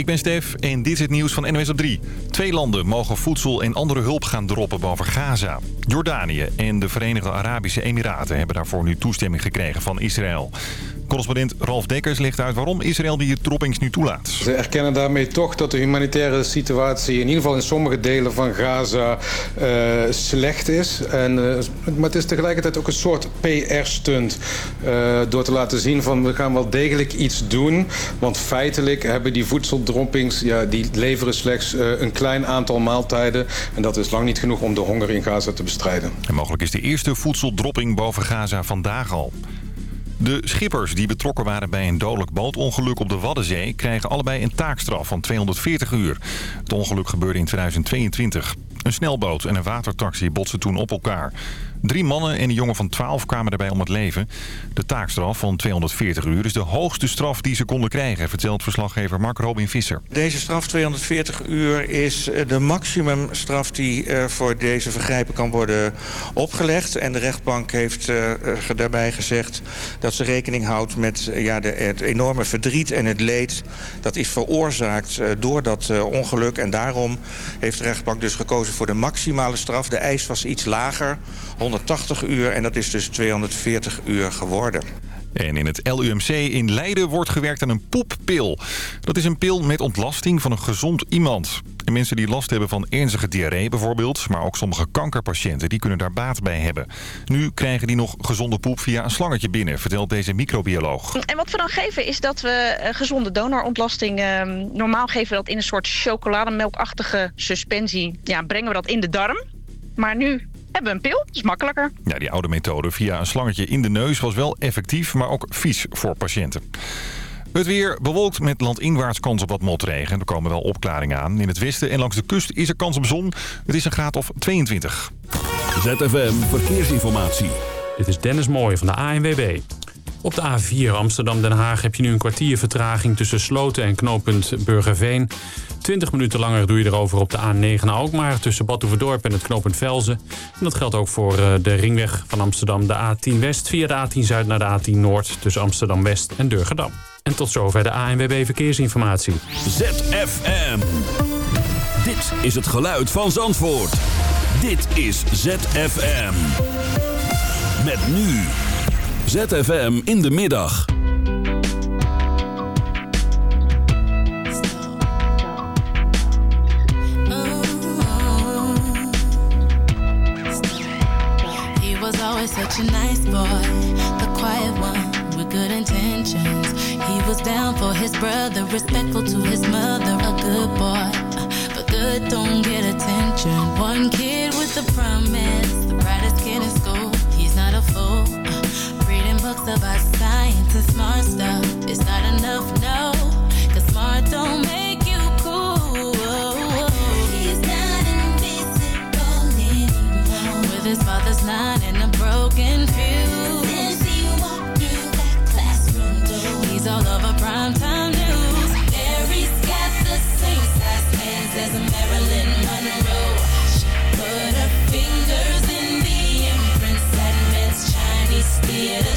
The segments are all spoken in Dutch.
ik ben Stef en dit is het nieuws van NWS op 3. Twee landen mogen voedsel en andere hulp gaan droppen boven Gaza. Jordanië en de Verenigde Arabische Emiraten hebben daarvoor nu toestemming gekregen van Israël. Correspondent Ralf Dekkers legt uit waarom Israël die droppings nu toelaat. Ze erkennen daarmee toch dat de humanitaire situatie in ieder geval in sommige delen van Gaza uh, slecht is. En, uh, maar het is tegelijkertijd ook een soort PR-stunt uh, door te laten zien van we gaan wel degelijk iets doen. Want feitelijk hebben die voedseldroppings, ja, die leveren slechts een klein aantal maaltijden. En dat is lang niet genoeg om de honger in Gaza te bestrijden. En mogelijk is de eerste voedseldropping boven Gaza vandaag al. De schippers die betrokken waren bij een dodelijk bootongeluk op de Waddenzee... krijgen allebei een taakstraf van 240 uur. Het ongeluk gebeurde in 2022. Een snelboot en een watertaxi botsen toen op elkaar. Drie mannen en een jongen van 12 kwamen daarbij om het leven. De taakstraf van 240 uur is de hoogste straf die ze konden krijgen... vertelt verslaggever Mark Robin Visser. Deze straf, 240 uur, is de maximumstraf die uh, voor deze vergrijpen kan worden opgelegd. En de rechtbank heeft uh, daarbij gezegd dat ze rekening houdt met ja, het enorme verdriet en het leed... dat is veroorzaakt door dat ongeluk. En daarom heeft de rechtbank dus gekozen voor de maximale straf. De eis was iets lager, 180 uur en dat is dus 240 uur geworden. En in het LUMC in Leiden wordt gewerkt aan een poeppil. Dat is een pil met ontlasting van een gezond iemand. En mensen die last hebben van ernstige diarree bijvoorbeeld... maar ook sommige kankerpatiënten, die kunnen daar baat bij hebben. Nu krijgen die nog gezonde poep via een slangetje binnen... vertelt deze microbioloog. En wat we dan geven is dat we gezonde donorontlasting... Eh, normaal geven we dat in een soort chocolademelkachtige suspensie. Ja, brengen we dat in de darm. Maar nu hebben we een pil. Dat is makkelijker. Ja, die oude methode via een slangetje in de neus was wel effectief, maar ook vies voor patiënten. Het weer bewolkt met landinwaarts kans op wat motregen. Er komen wel opklaringen aan. In het westen en langs de kust is er kans op zon. Het is een graad of 22. ZFM Verkeersinformatie. Dit is Dennis Mooij van de ANWB. Op de A4 Amsterdam-Den Haag heb je nu een kwartier vertraging tussen Sloten en knooppunt Burgerveen. 20 minuten langer doe je erover op de A9 naar Alkmaar tussen Badhoevedorp en het knooppunt Velzen. En dat geldt ook voor de ringweg van Amsterdam, de A10 West via de A10 Zuid naar de A10 Noord tussen Amsterdam West en Durgedam. En tot zover de ANWB Verkeersinformatie. ZFM. Dit is het geluid van Zandvoort. Dit is ZFM. Met nu. ZFM in de middag. He was always such a nice boy, the quiet one with good intentions. He was down for his brother, respectful to his mother, a good boy. But good don't get attention. One kid with a promise, the brightest kid in school. He's not a fool. Books about science and smart stuff. It's not enough, no. Cause smart don't make you cool. He's not invisible anymore. With his father's line and a broken fuse. Since he walked through that classroom door. He's all over primetime news. Mary's got the same size hands as Marilyn Monroe. She put her fingers in the imprints that Men's Chinese theater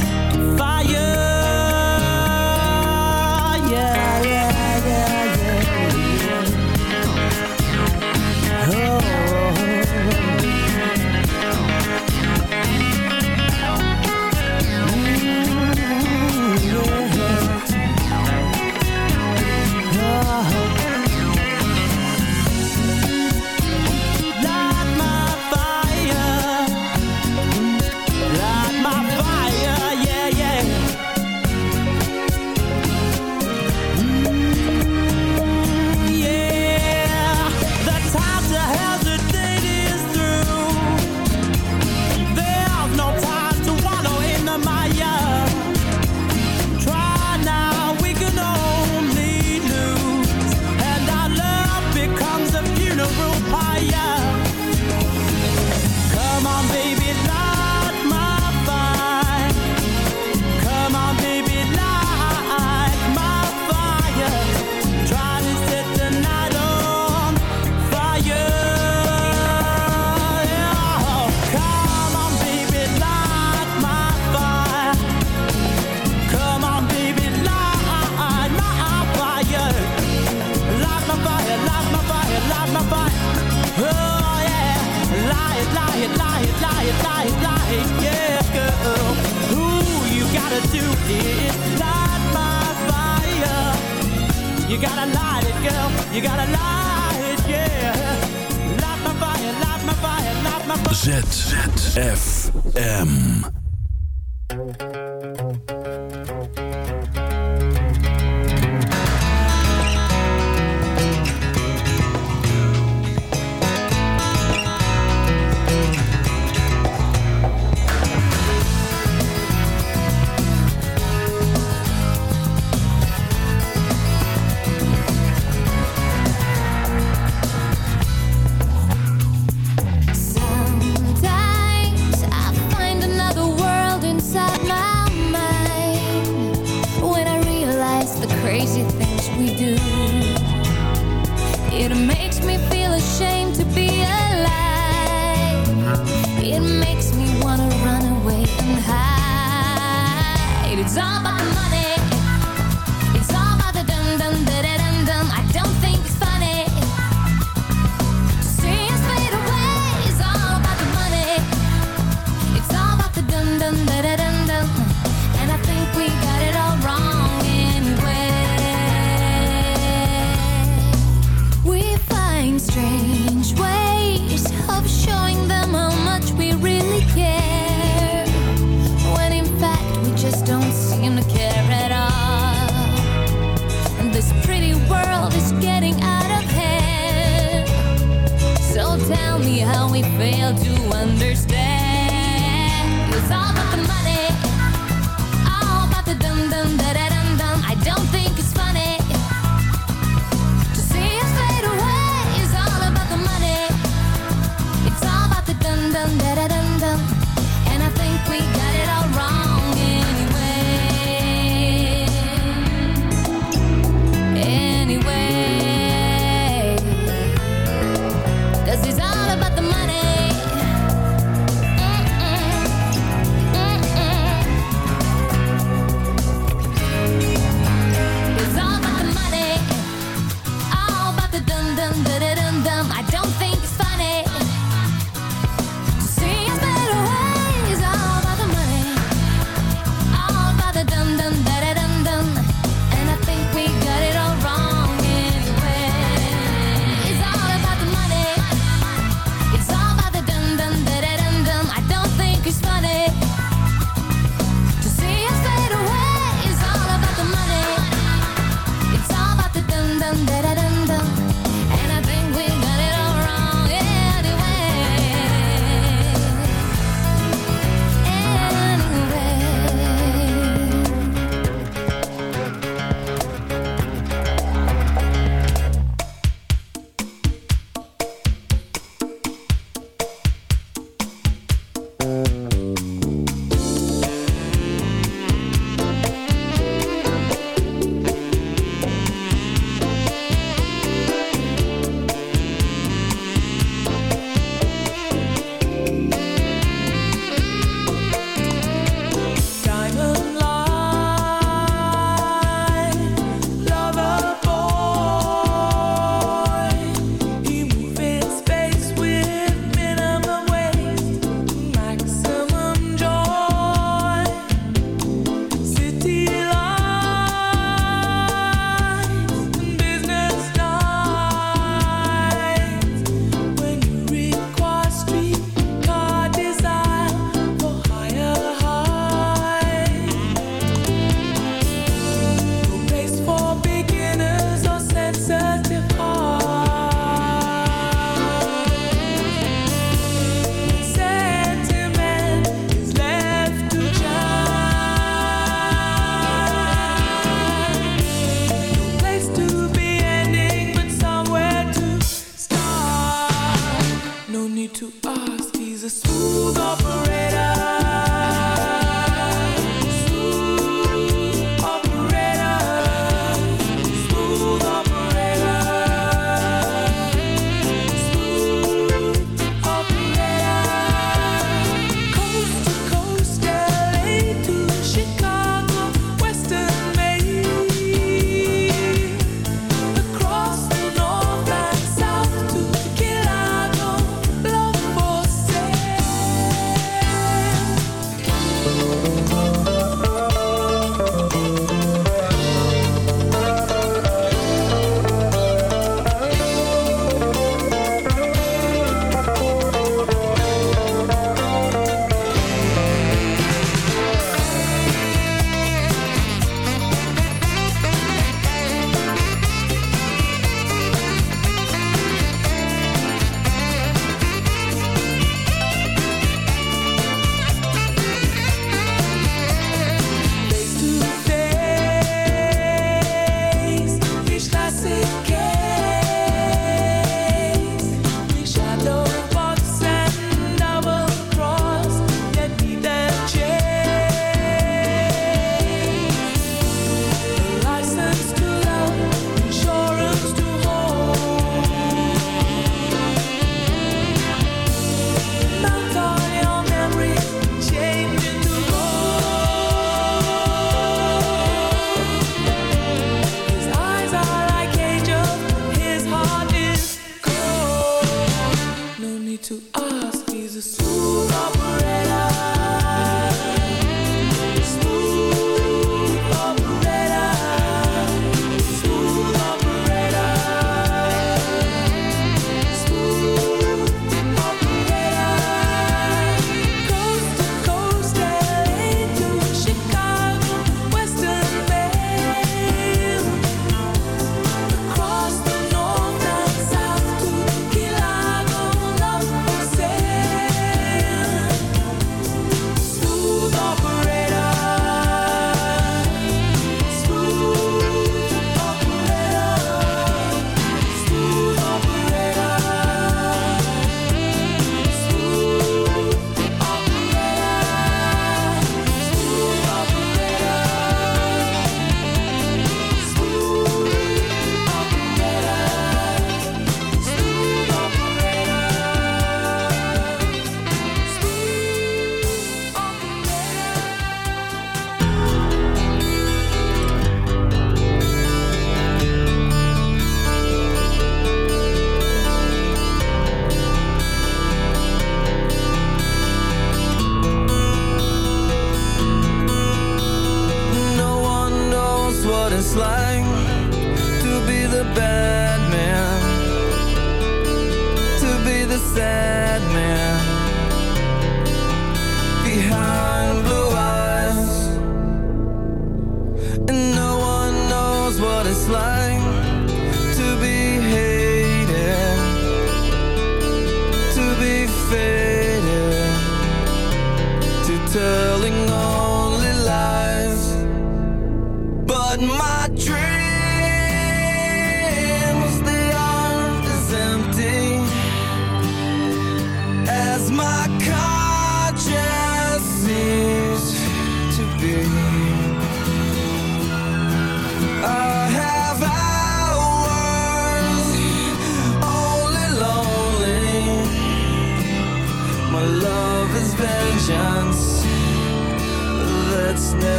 fail to understand.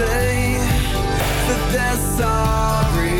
say that they're sorry.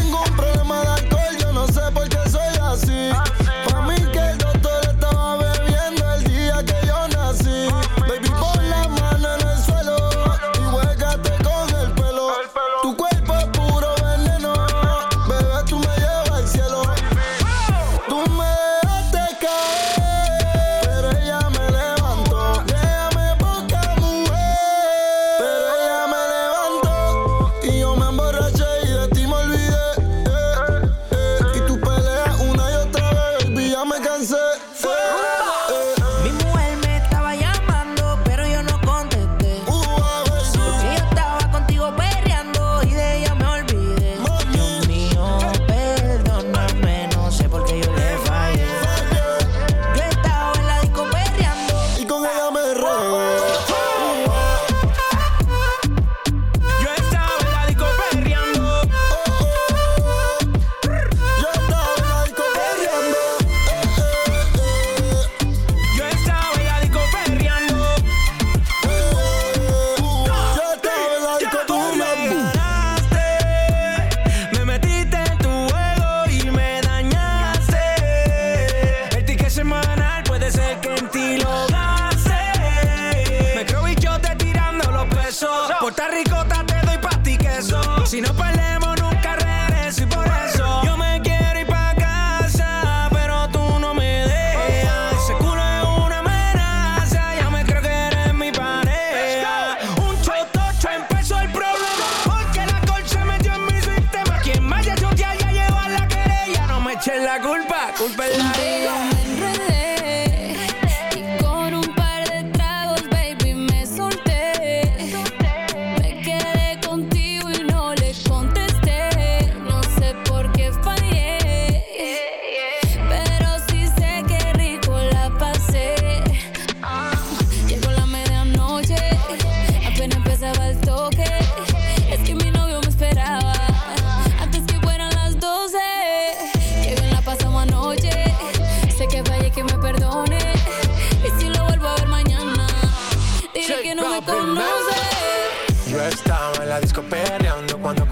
Rico.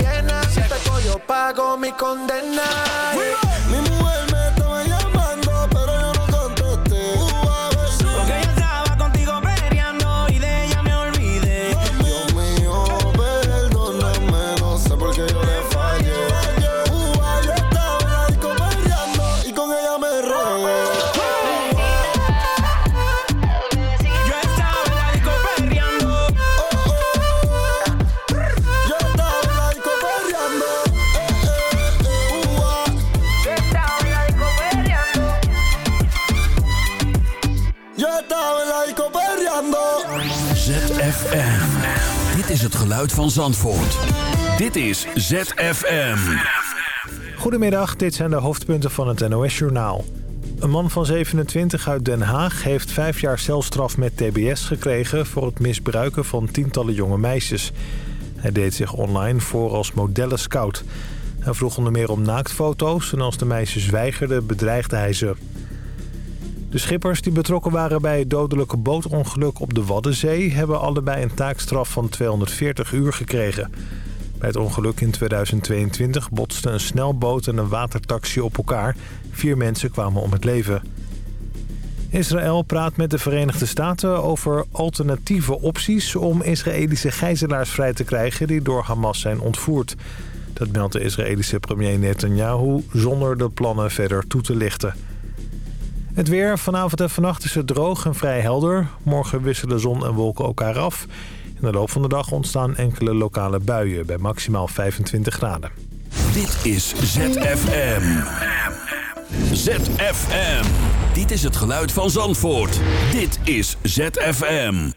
Llena. Si tengo yo pago mi condena. Mi geluid van Zandvoort. Dit is ZFM. Goedemiddag, dit zijn de hoofdpunten van het NOS-journaal. Een man van 27 uit Den Haag heeft vijf jaar celstraf met tbs gekregen... voor het misbruiken van tientallen jonge meisjes. Hij deed zich online voor als modellenscout. Hij vroeg onder meer om naaktfoto's en als de meisjes weigerden bedreigde hij ze. De schippers die betrokken waren bij het dodelijke bootongeluk op de Waddenzee... hebben allebei een taakstraf van 240 uur gekregen. Bij het ongeluk in 2022 botsten een snelboot en een watertaxi op elkaar. Vier mensen kwamen om het leven. Israël praat met de Verenigde Staten over alternatieve opties... om Israëlische gijzelaars vrij te krijgen die door Hamas zijn ontvoerd. Dat meldt de Israëlische premier Netanyahu zonder de plannen verder toe te lichten. Het weer. Vanavond en vannacht is het droog en vrij helder. Morgen wisselen zon en wolken elkaar af. In de loop van de dag ontstaan enkele lokale buien bij maximaal 25 graden. Dit is ZFM. ZFM. Dit is het geluid van Zandvoort. Dit is ZFM.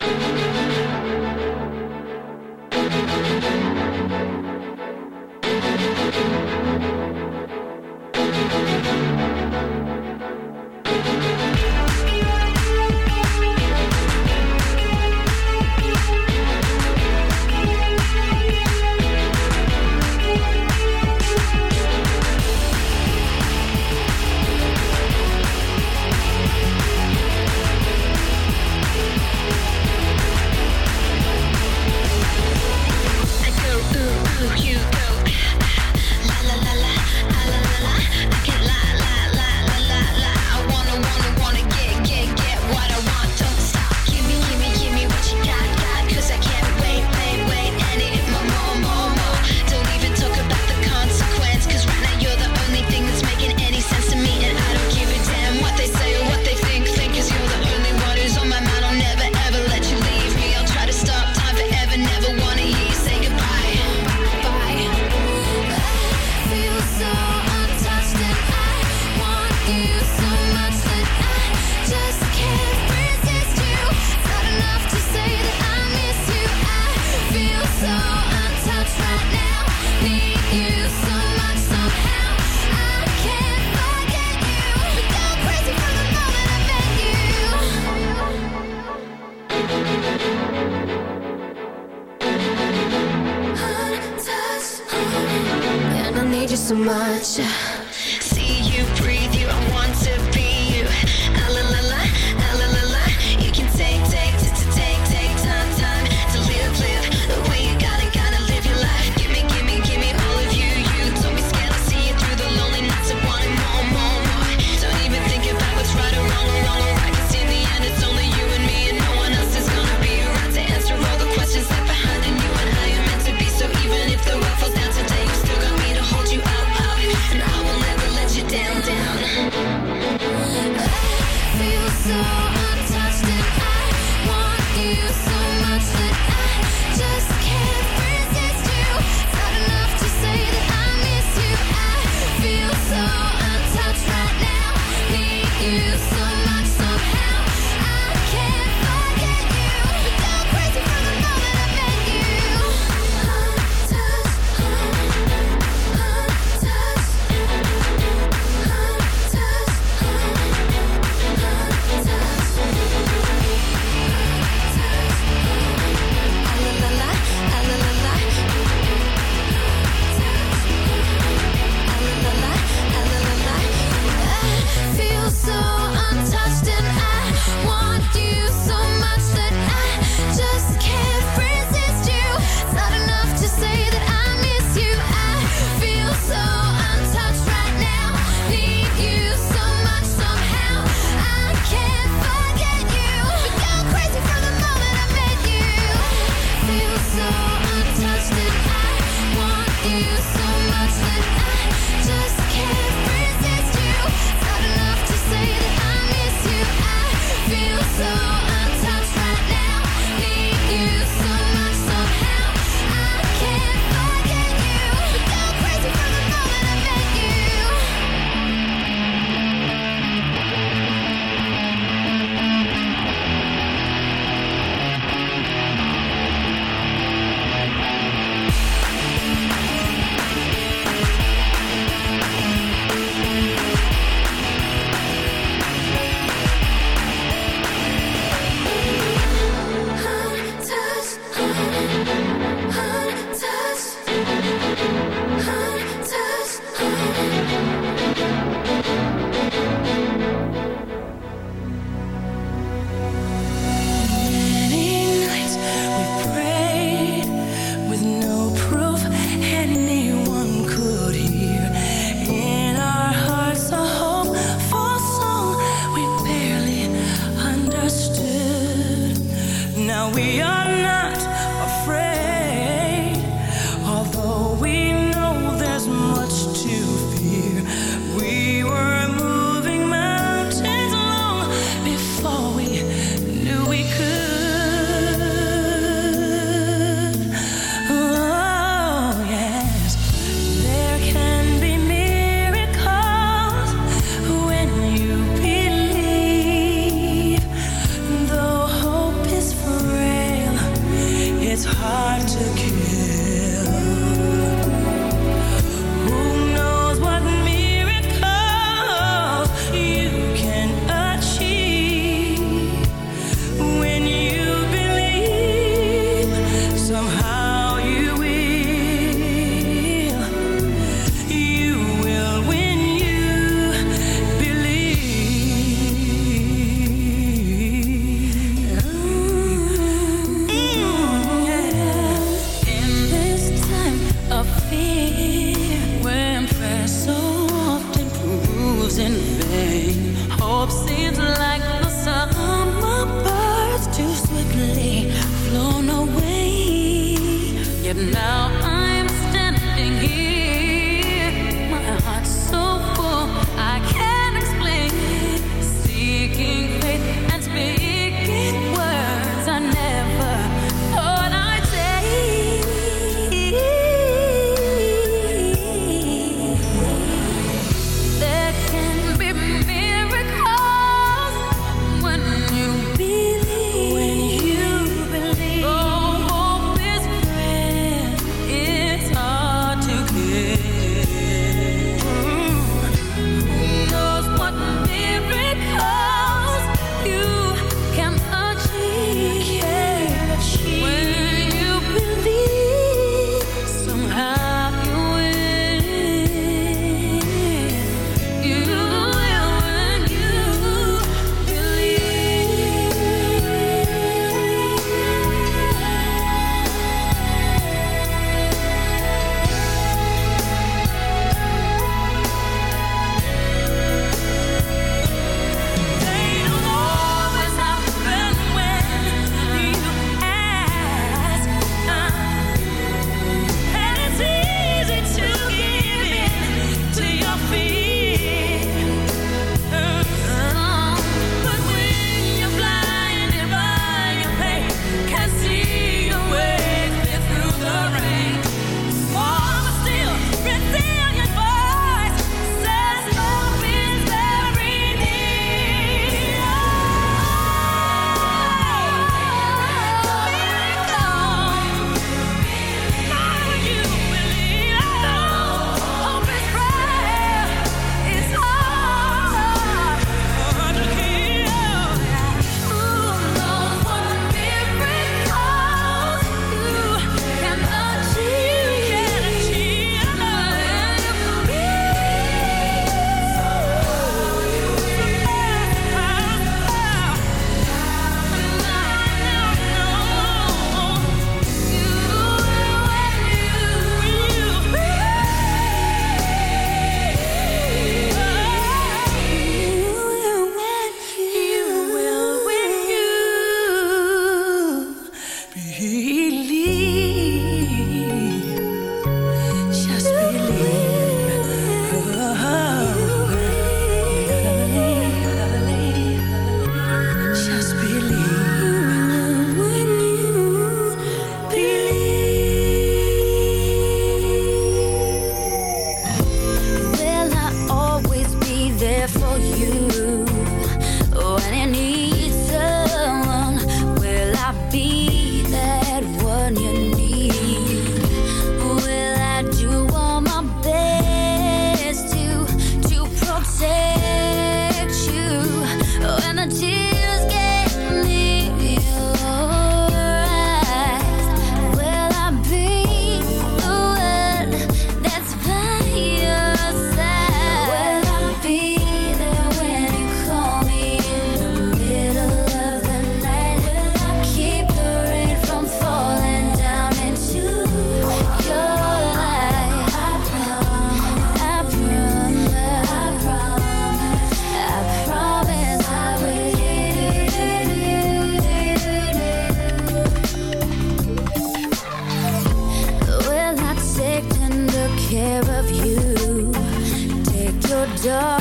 door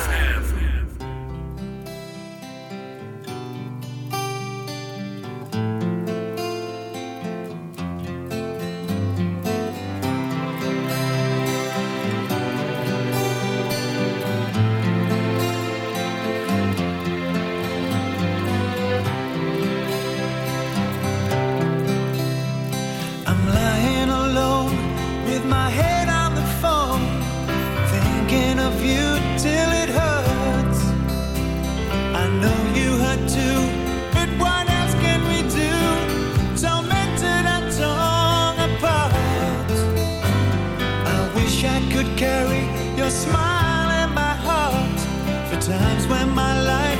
wish I could carry your smile in my heart for times when my life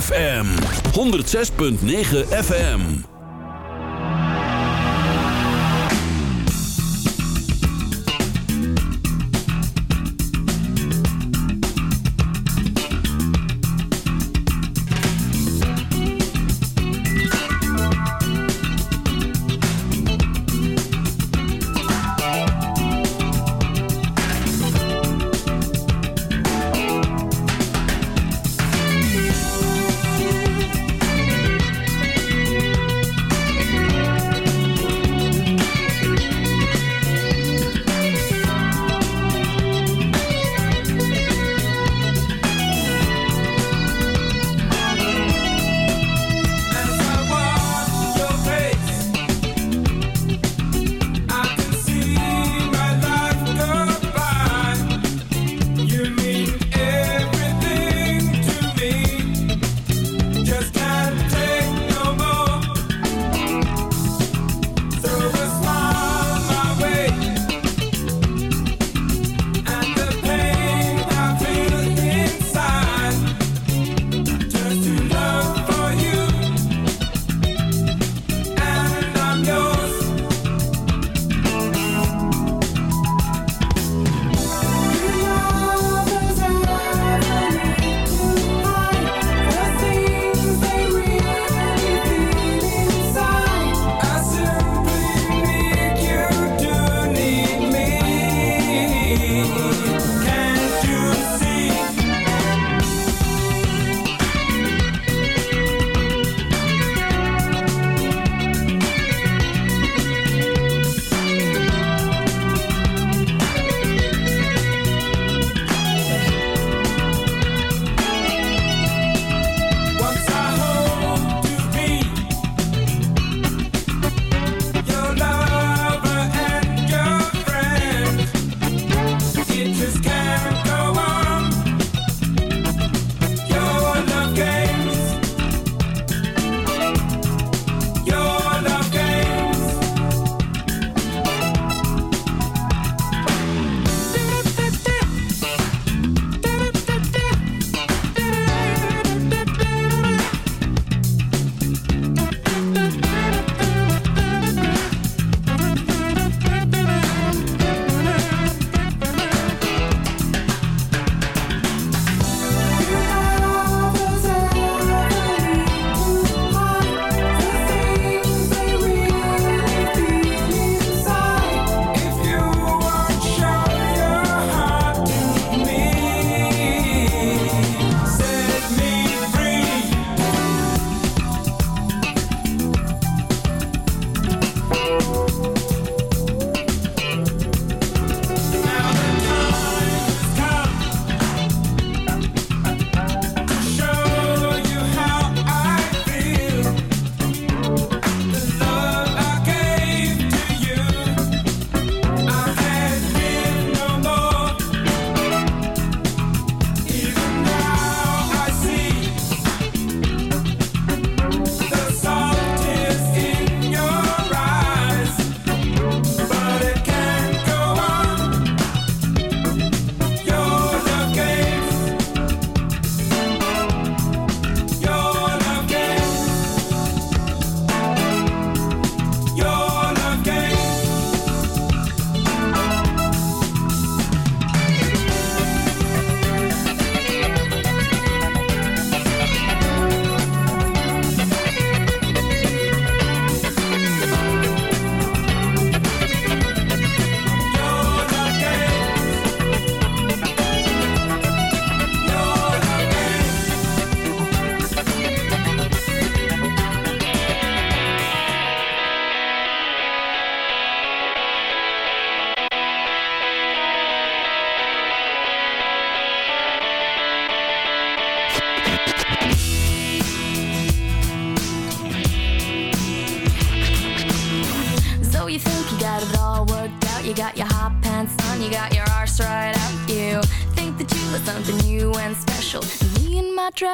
ZFM 106.9 FM.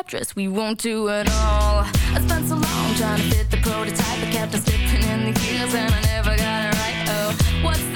Tetris, we won't do it all. I spent so long trying to fit the prototype, I kept on slipping in the gears and I never got it right. Oh, what's